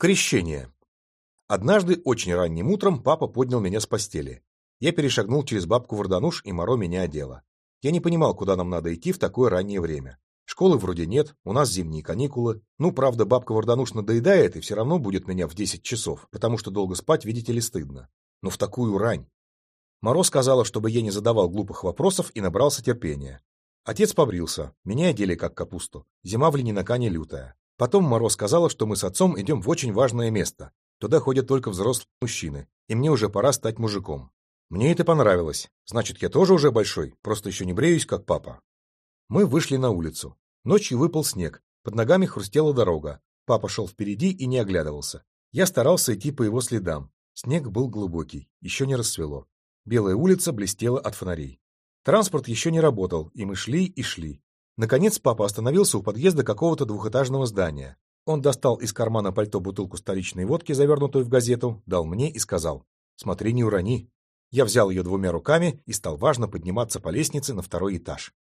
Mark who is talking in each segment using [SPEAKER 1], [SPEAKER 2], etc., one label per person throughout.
[SPEAKER 1] Крещение. Однажды очень ранним утром папа поднял меня с постели. Я перешагнул через бабку Вардануш, и Моро меня одела. Я не понимал, куда нам надо идти в такое раннее время. Школы вроде нет, у нас зимние каникулы. Ну, правда, бабка Вардануш надоедает и все равно будет меня в 10 часов, потому что долго спать, видите ли, стыдно. Но в такую рань. Моро сказала, чтобы я не задавал глупых вопросов и набрался терпения. Отец побрился, меня одели как капусту. Зима в Ленинакане лютая. Потом Моро сказала, что мы с отцом идем в очень важное место. Туда ходят только взрослые мужчины, и мне уже пора стать мужиком. Мне это понравилось. Значит, я тоже уже большой, просто еще не бреюсь, как папа. Мы вышли на улицу. Ночью выпал снег, под ногами хрустела дорога. Папа шел впереди и не оглядывался. Я старался идти по его следам. Снег был глубокий, еще не рассвело. Белая улица блестела от фонарей. Транспорт еще не работал, и мы шли и шли. Наконец папа остановился у подъезда какого-то двухэтажного здания. Он достал из кармана пальто бутылку столичной водки, завернутую в газету, дал мне и сказал «Смотри, не урони». Я взял ее двумя руками и стал важно подниматься по лестнице на второй этаж.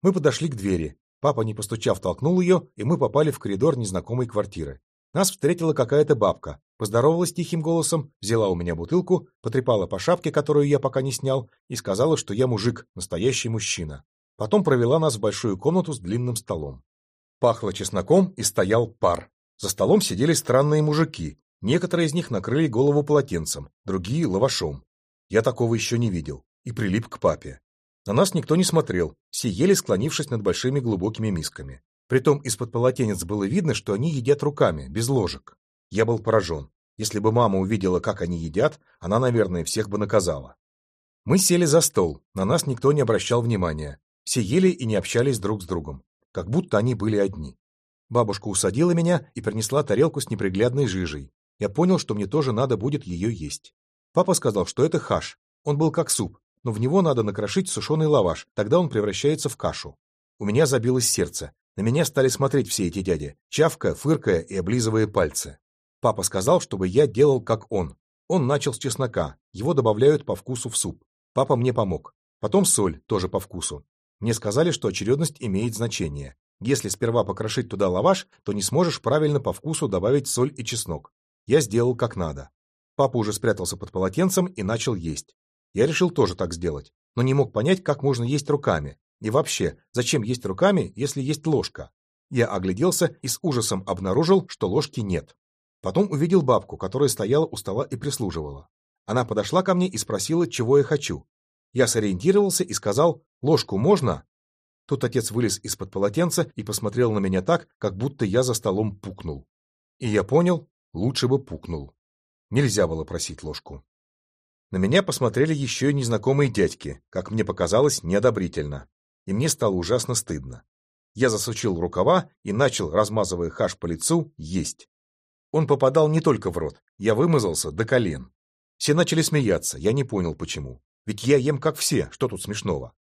[SPEAKER 1] Мы подошли к двери. Папа, не постучав, толкнул ее, и мы попали в коридор незнакомой квартиры. Нас встретила какая-то бабка, поздоровалась тихим голосом, взяла у меня бутылку, потрепала по шапке, которую я пока не снял, и сказала, что я мужик, настоящий мужчина. Потом провела нас в большую комнату с длинным столом. Пахло чесноком и стоял пар. За столом сидели странные мужики. Некоторые из них накрыли голову полотенцем, другие — лавашом. Я такого еще не видел. И прилип к папе. На нас никто не смотрел, все ели, склонившись над большими глубокими мисками. Притом из-под полотенец было видно, что они едят руками, без ложек. Я был поражен. Если бы мама увидела, как они едят, она, наверное, всех бы наказала. Мы сели за стол, на нас никто не обращал внимания. Все ели и не общались друг с другом, как будто они были одни. Бабушка усадила меня и принесла тарелку с неприглядной жижей. Я понял, что мне тоже надо будет ее есть. Папа сказал, что это хаш. Он был как суп, но в него надо накрошить сушеный лаваш, тогда он превращается в кашу. У меня забилось сердце. На меня стали смотреть все эти дяди, чавкая, фыркая и облизывая пальцы. Папа сказал, чтобы я делал как он. Он начал с чеснока, его добавляют по вкусу в суп. Папа мне помог. Потом соль, тоже по вкусу. Мне сказали, что очередность имеет значение. Если сперва покрошить туда лаваш, то не сможешь правильно по вкусу добавить соль и чеснок. Я сделал как надо. Папа уже спрятался под полотенцем и начал есть. Я решил тоже так сделать, но не мог понять, как можно есть руками. И вообще, зачем есть руками, если есть ложка? Я огляделся и с ужасом обнаружил, что ложки нет. Потом увидел бабку, которая стояла у стола и прислуживала. Она подошла ко мне и спросила, чего я хочу. Я сориентировался и сказал «Ложку можно?» Тут отец вылез из-под полотенца и посмотрел на меня так, как будто я за столом пукнул. И я понял, лучше бы пукнул. Нельзя было просить ложку. На меня посмотрели еще и незнакомые дядьки, как мне показалось, неодобрительно. И мне стало ужасно стыдно. Я засучил рукава и начал, размазывая хаш по лицу, есть. Он попадал не только в рот, я вымазался до колен. Все начали смеяться, я не понял почему. Ведь я ем как все, что тут смешного?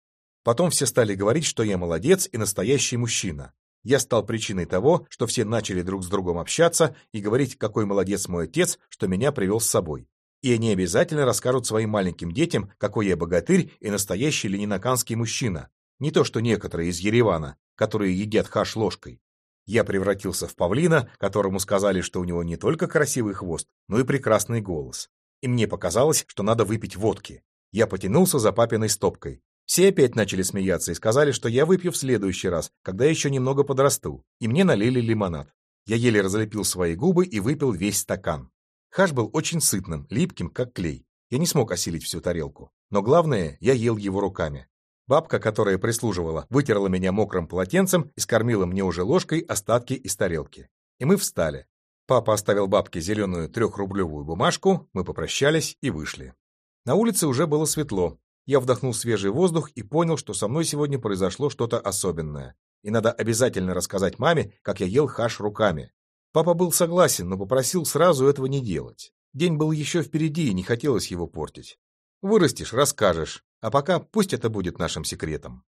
[SPEAKER 1] Потом все стали говорить, что я молодец и настоящий мужчина. Я стал причиной того, что все начали друг с другом общаться и говорить, какой молодец мой отец, что меня привел с собой. И они обязательно расскажут своим маленьким детям, какой я богатырь и настоящий ленинаканский мужчина. Не то, что некоторые из Еревана, которые едят хаш ложкой. Я превратился в павлина, которому сказали, что у него не только красивый хвост, но и прекрасный голос. И мне показалось, что надо выпить водки. Я потянулся за папиной стопкой. Все опять начали смеяться и сказали, что я выпью в следующий раз, когда еще немного подрасту, и мне налили лимонад. Я еле разлепил свои губы и выпил весь стакан. Хаш был очень сытным, липким, как клей. Я не смог осилить всю тарелку. Но главное, я ел его руками. Бабка, которая прислуживала, вытерла меня мокрым полотенцем и скормила мне уже ложкой остатки из тарелки. И мы встали. Папа оставил бабке зеленую трехрублевую бумажку, мы попрощались и вышли. На улице уже было светло. Я вдохнул свежий воздух и понял, что со мной сегодня произошло что-то особенное. И надо обязательно рассказать маме, как я ел хаш руками. Папа был согласен, но попросил сразу этого не делать. День был еще впереди, и не хотелось его портить. Вырастешь, расскажешь. А пока пусть это будет нашим секретом.